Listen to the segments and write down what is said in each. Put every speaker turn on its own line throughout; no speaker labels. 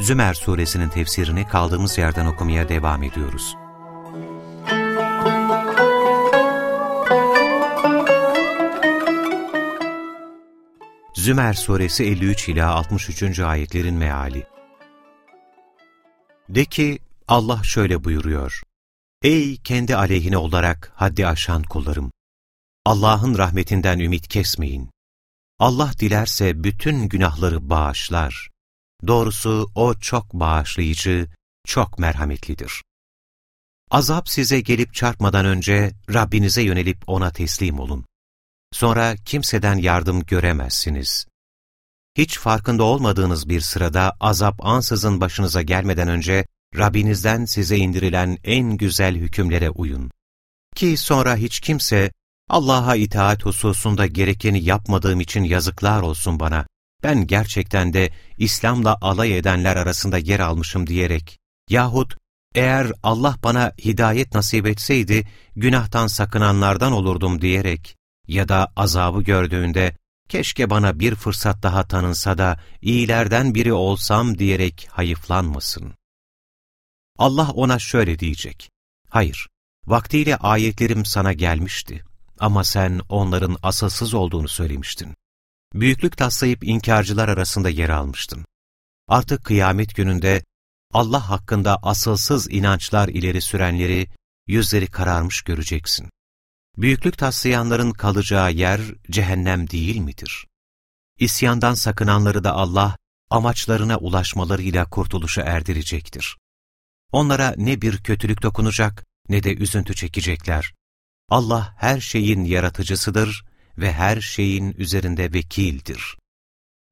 Zümer suresinin tefsirini kaldığımız yerden okumaya devam ediyoruz. Zümer suresi 53 ila 63. ayetlerin meali. De ki Allah şöyle buyuruyor. Ey kendi aleyhine olarak haddi aşan kullarım! Allah'ın rahmetinden ümit kesmeyin. Allah dilerse bütün günahları bağışlar. Doğrusu O çok bağışlayıcı, çok merhametlidir. Azap size gelip çarpmadan önce Rabbinize yönelip O'na teslim olun. Sonra kimseden yardım göremezsiniz. Hiç farkında olmadığınız bir sırada azap ansızın başınıza gelmeden önce Rabbinizden size indirilen en güzel hükümlere uyun. Ki sonra hiç kimse Allah'a itaat hususunda gerekeni yapmadığım için yazıklar olsun bana. Ben gerçekten de İslam'la alay edenler arasında yer almışım diyerek yahut eğer Allah bana hidayet nasip etseydi günahtan sakınanlardan olurdum diyerek ya da azabı gördüğünde keşke bana bir fırsat daha tanınsa da iyilerden biri olsam diyerek hayıflanmasın. Allah ona şöyle diyecek, hayır, vaktiyle ayetlerim sana gelmişti. Ama sen onların asılsız olduğunu söylemiştin. Büyüklük taslayıp inkarcılar arasında yer almıştın. Artık kıyamet gününde Allah hakkında asılsız inançlar ileri sürenleri, yüzleri kararmış göreceksin. Büyüklük taslayanların kalacağı yer cehennem değil midir? İsyandan sakınanları da Allah, amaçlarına ulaşmalarıyla kurtuluşa erdirecektir. Onlara ne bir kötülük dokunacak ne de üzüntü çekecekler. Allah her şeyin yaratıcısıdır ve her şeyin üzerinde vekildir.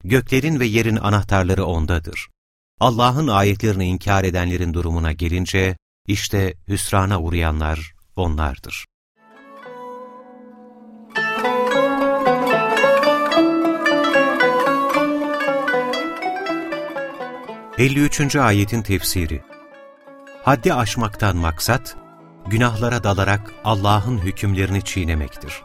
Göklerin ve yerin anahtarları O'ndadır. Allah'ın ayetlerini inkar edenlerin durumuna gelince, işte hüsrana uğrayanlar onlardır. Elli üçüncü ayetin tefsiri Haddi aşmaktan maksat, günahlara dalarak Allah'ın hükümlerini çiğnemektir.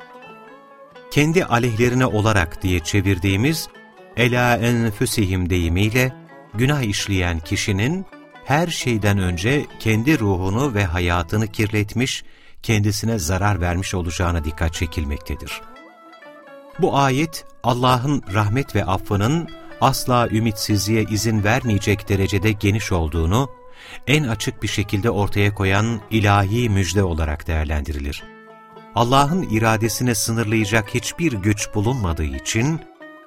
Kendi aleyhlerine olarak diye çevirdiğimiz ela enfüsihim deyimiyle günah işleyen kişinin her şeyden önce kendi ruhunu ve hayatını kirletmiş, kendisine zarar vermiş olacağına dikkat çekilmektedir. Bu ayet Allah'ın rahmet ve affının asla ümitsizliğe izin vermeyecek derecede geniş olduğunu en açık bir şekilde ortaya koyan ilahi müjde olarak değerlendirilir. Allah'ın iradesine sınırlayacak hiçbir güç bulunmadığı için,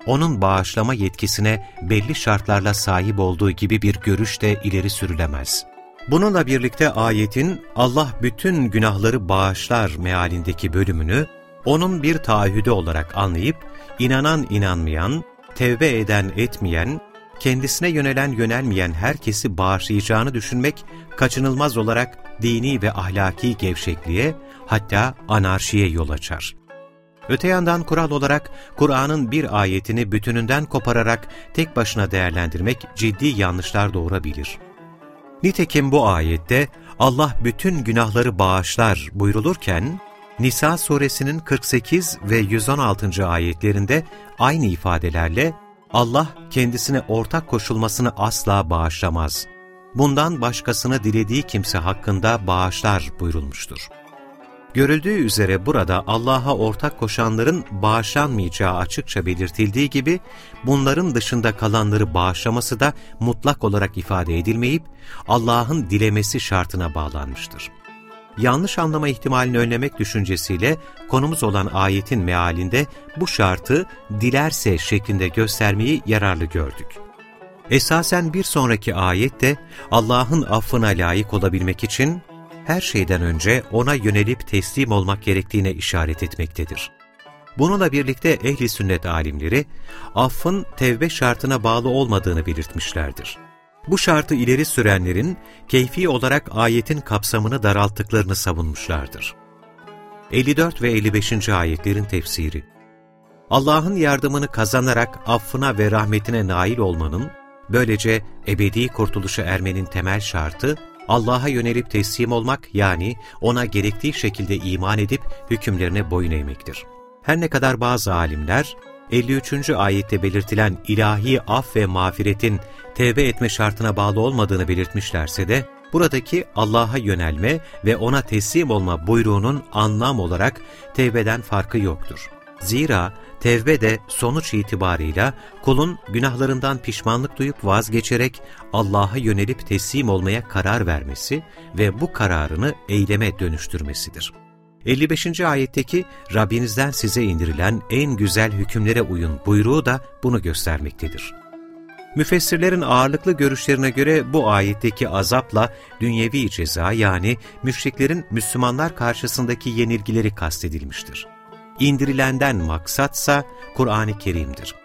O'nun bağışlama yetkisine belli şartlarla sahip olduğu gibi bir görüş de ileri sürülemez. Bununla birlikte ayetin Allah bütün günahları bağışlar mealindeki bölümünü, O'nun bir taahhüdü olarak anlayıp, inanan inanmayan, tevbe eden etmeyen, kendisine yönelen yönelmeyen herkesi bağışlayacağını düşünmek kaçınılmaz olarak dini ve ahlaki gevşekliğe hatta anarşiye yol açar. Öte yandan kural olarak Kur'an'ın bir ayetini bütününden kopararak tek başına değerlendirmek ciddi yanlışlar doğurabilir. Nitekim bu ayette Allah bütün günahları bağışlar buyrulurken, Nisa suresinin 48 ve 116. ayetlerinde aynı ifadelerle Allah kendisine ortak koşulmasını asla bağışlamaz. Bundan başkasını dilediği kimse hakkında bağışlar buyurulmuştur. Görüldüğü üzere burada Allah'a ortak koşanların bağışlanmayacağı açıkça belirtildiği gibi, bunların dışında kalanları bağışlaması da mutlak olarak ifade edilmeyip, Allah'ın dilemesi şartına bağlanmıştır yanlış anlama ihtimalini önlemek düşüncesiyle konumuz olan ayetin mealinde bu şartı dilerse şeklinde göstermeyi yararlı gördük. Esasen bir sonraki ayette Allah'ın affına layık olabilmek için her şeyden önce O'na yönelip teslim olmak gerektiğine işaret etmektedir. Bununla birlikte ehli sünnet alimleri affın tevbe şartına bağlı olmadığını belirtmişlerdir. Bu şartı ileri sürenlerin keyfi olarak ayetin kapsamını daralttıklarını savunmuşlardır. 54 ve 55. ayetlerin tefsiri Allah'ın yardımını kazanarak affına ve rahmetine nail olmanın, böylece ebedi kurtuluşa ermenin temel şartı, Allah'a yönelip teslim olmak yani ona gerektiği şekilde iman edip hükümlerine boyun eğmektir. Her ne kadar bazı alimler, 53. ayette belirtilen ilahi af ve mağfiretin tevbe etme şartına bağlı olmadığını belirtmişlerse de, buradaki Allah'a yönelme ve ona teslim olma buyruğunun anlam olarak tevbeden farkı yoktur. Zira tevbe de sonuç itibarıyla kulun günahlarından pişmanlık duyup vazgeçerek Allah'a yönelip teslim olmaya karar vermesi ve bu kararını eyleme dönüştürmesidir. 55. ayetteki Rabbinizden size indirilen en güzel hükümlere uyun buyruğu da bunu göstermektedir. Müfessirlerin ağırlıklı görüşlerine göre bu ayetteki azapla dünyevi ceza yani müşriklerin Müslümanlar karşısındaki yenilgileri kastedilmiştir. İndirilenden maksatsa Kur'an-ı Kerim'dir.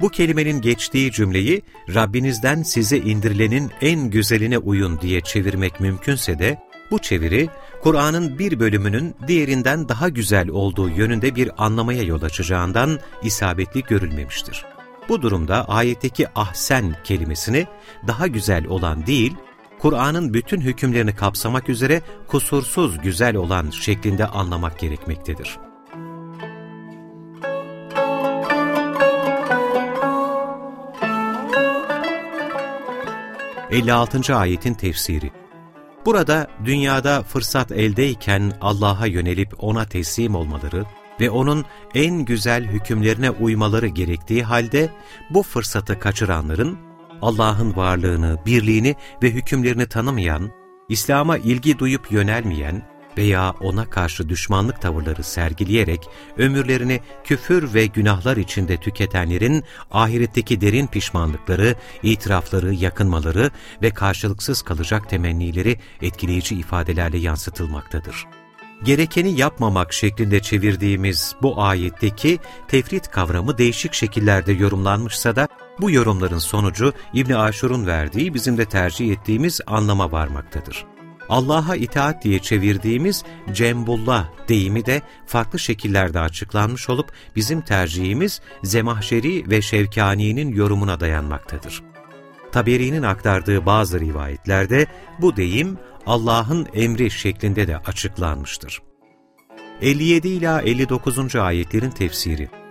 Bu kelimenin geçtiği cümleyi Rabbinizden size indirilenin en güzeline uyun diye çevirmek mümkünse de bu çeviri Kur'an'ın bir bölümünün diğerinden daha güzel olduğu yönünde bir anlamaya yol açacağından isabetli görülmemiştir. Bu durumda ayetteki ahsen kelimesini daha güzel olan değil, Kur'an'ın bütün hükümlerini kapsamak üzere kusursuz güzel olan şeklinde anlamak gerekmektedir. 56. ayetin tefsiri Burada dünyada fırsat eldeyken Allah'a yönelip O'na teslim olmaları ve O'nun en güzel hükümlerine uymaları gerektiği halde bu fırsatı kaçıranların Allah'ın varlığını, birliğini ve hükümlerini tanımayan, İslam'a ilgi duyup yönelmeyen, veya ona karşı düşmanlık tavırları sergileyerek ömürlerini küfür ve günahlar içinde tüketenlerin ahiretteki derin pişmanlıkları, itirafları, yakınmaları ve karşılıksız kalacak temennileri etkileyici ifadelerle yansıtılmaktadır. Gerekeni yapmamak şeklinde çevirdiğimiz bu ayetteki tefrit kavramı değişik şekillerde yorumlanmışsa da bu yorumların sonucu İbn Aşur'un verdiği bizim de tercih ettiğimiz anlama varmaktadır. Allah'a itaat diye çevirdiğimiz Cembullah deyimi de farklı şekillerde açıklanmış olup bizim tercihimiz Zemahşeri ve Şevkani'nin yorumuna dayanmaktadır. Taberi'nin aktardığı bazı rivayetlerde bu deyim Allah'ın emri şeklinde de açıklanmıştır. 57 ila 59. ayetlerin tefsiri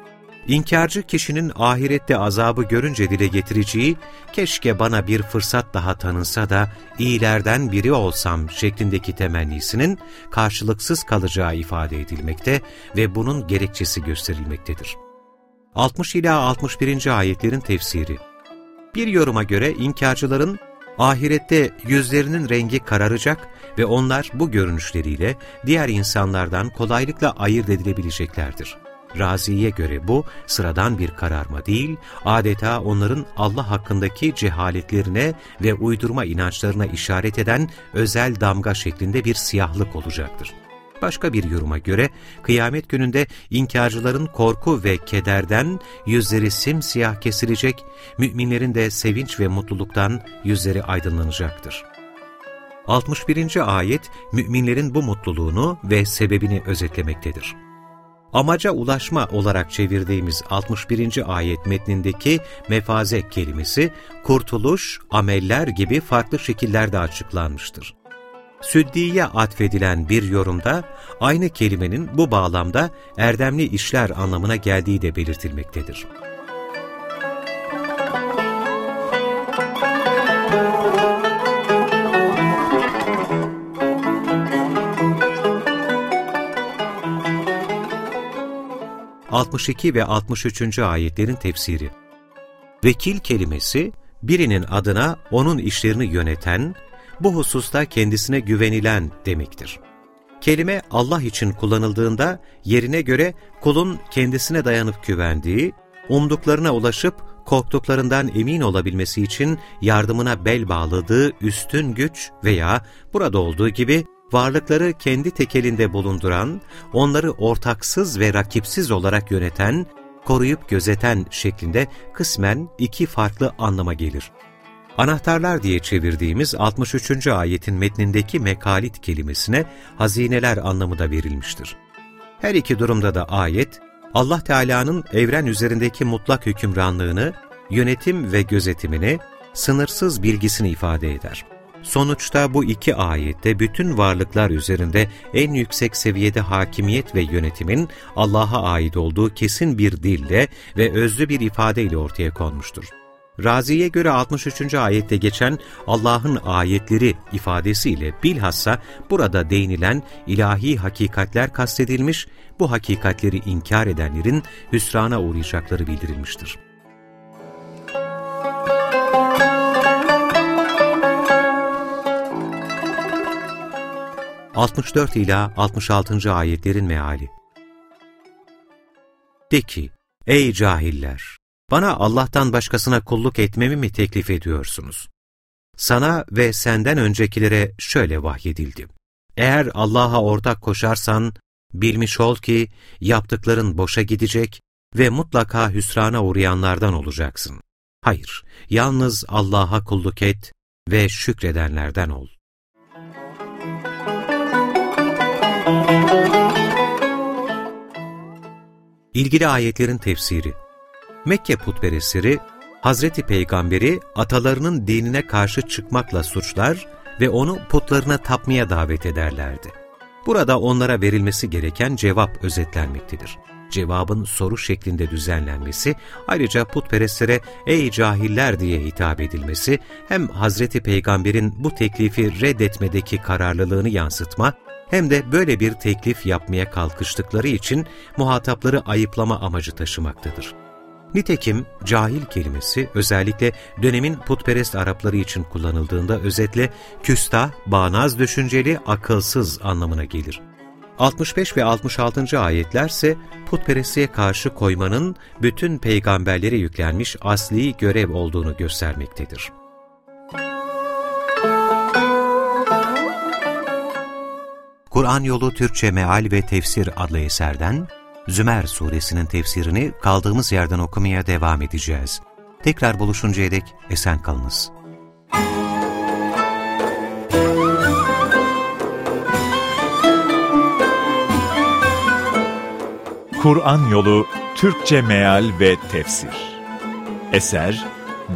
İnkarcı kişinin ahirette azabı görünce dile getireceği, keşke bana bir fırsat daha tanınsa da iyilerden biri olsam şeklindeki temennisinin karşılıksız kalacağı ifade edilmekte ve bunun gerekçesi gösterilmektedir. 60 ila 61. ayetlerin tefsiri Bir yoruma göre inkarcıların ahirette yüzlerinin rengi kararacak ve onlar bu görünüşleriyle diğer insanlardan kolaylıkla ayırt edilebileceklerdir. Razi'ye göre bu sıradan bir kararma değil, adeta onların Allah hakkındaki cehaletlerine ve uydurma inançlarına işaret eden özel damga şeklinde bir siyahlık olacaktır. Başka bir yoruma göre kıyamet gününde inkarcıların korku ve kederden yüzleri simsiyah kesilecek, müminlerin de sevinç ve mutluluktan yüzleri aydınlanacaktır. 61. ayet müminlerin bu mutluluğunu ve sebebini özetlemektedir. Amaca ulaşma olarak çevirdiğimiz 61. ayet metnindeki mefaze kelimesi, kurtuluş, ameller gibi farklı şekillerde açıklanmıştır. Süddiye atfedilen bir yorumda aynı kelimenin bu bağlamda erdemli işler anlamına geldiği de belirtilmektedir. 62 ve 63. ayetlerin tefsiri. Vekil kelimesi, birinin adına onun işlerini yöneten, bu hususta kendisine güvenilen demektir. Kelime Allah için kullanıldığında yerine göre kulun kendisine dayanıp güvendiği, umduklarına ulaşıp korktuklarından emin olabilmesi için yardımına bel bağladığı üstün güç veya burada olduğu gibi varlıkları kendi tekelinde bulunduran, onları ortaksız ve rakipsiz olarak yöneten, koruyup gözeten şeklinde kısmen iki farklı anlama gelir. Anahtarlar diye çevirdiğimiz 63. ayetin metnindeki mekalit kelimesine hazineler anlamı da verilmiştir. Her iki durumda da ayet, Allah Teala'nın evren üzerindeki mutlak hükümranlığını, yönetim ve gözetimini, sınırsız bilgisini ifade eder. Sonuçta bu iki ayette bütün varlıklar üzerinde en yüksek seviyede hakimiyet ve yönetimin Allah'a ait olduğu kesin bir dille ve özlü bir ifadeyle ortaya konmuştur. Razi'ye göre 63. ayette geçen Allah'ın ayetleri ifadesiyle bilhassa burada değinilen ilahi hakikatler kastedilmiş, bu hakikatleri inkar edenlerin hüsrana uğrayacakları bildirilmiştir. 64 ila 66. ayetlerin meali. De ki, ey cahiller! Bana Allah'tan başkasına kulluk etmemi mi teklif ediyorsunuz? Sana ve senden öncekilere şöyle vahyedildi. Eğer Allah'a ortak koşarsan, bilmiş ol ki yaptıkların boşa gidecek ve mutlaka hüsrana uğrayanlardan olacaksın. Hayır, yalnız Allah'a kulluk et ve şükredenlerden ol. İlgili ayetlerin tefsiri Mekke putperestleri, Hazreti Peygamberi atalarının dinine karşı çıkmakla suçlar ve onu putlarına tapmaya davet ederlerdi. Burada onlara verilmesi gereken cevap özetlenmektedir. Cevabın soru şeklinde düzenlenmesi, ayrıca putperestlere ''Ey cahiller'' diye hitap edilmesi, hem Hazreti Peygamber'in bu teklifi reddetmedeki kararlılığını yansıtma, hem de böyle bir teklif yapmaya kalkıştıkları için muhatapları ayıplama amacı taşımaktadır. Nitekim cahil kelimesi özellikle dönemin putperest Arapları için kullanıldığında özetle küstah, bağnaz düşünceli, akılsız anlamına gelir. 65 ve 66. ayetlerse putperestliğe karşı koymanın bütün peygamberlere yüklenmiş asli görev olduğunu göstermektedir. Kur'an Yolu Türkçe Meal ve Tefsir adlı eserden Zümer suresinin tefsirini kaldığımız yerden okumaya devam edeceğiz. Tekrar buluşuncaya dek esen kalınız.
Kur'an Yolu Türkçe Meal ve Tefsir Eser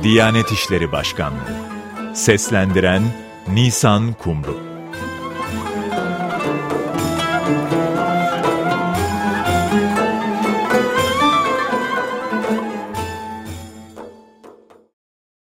Diyanet İşleri Başkanlığı Seslendiren Nisan Kumru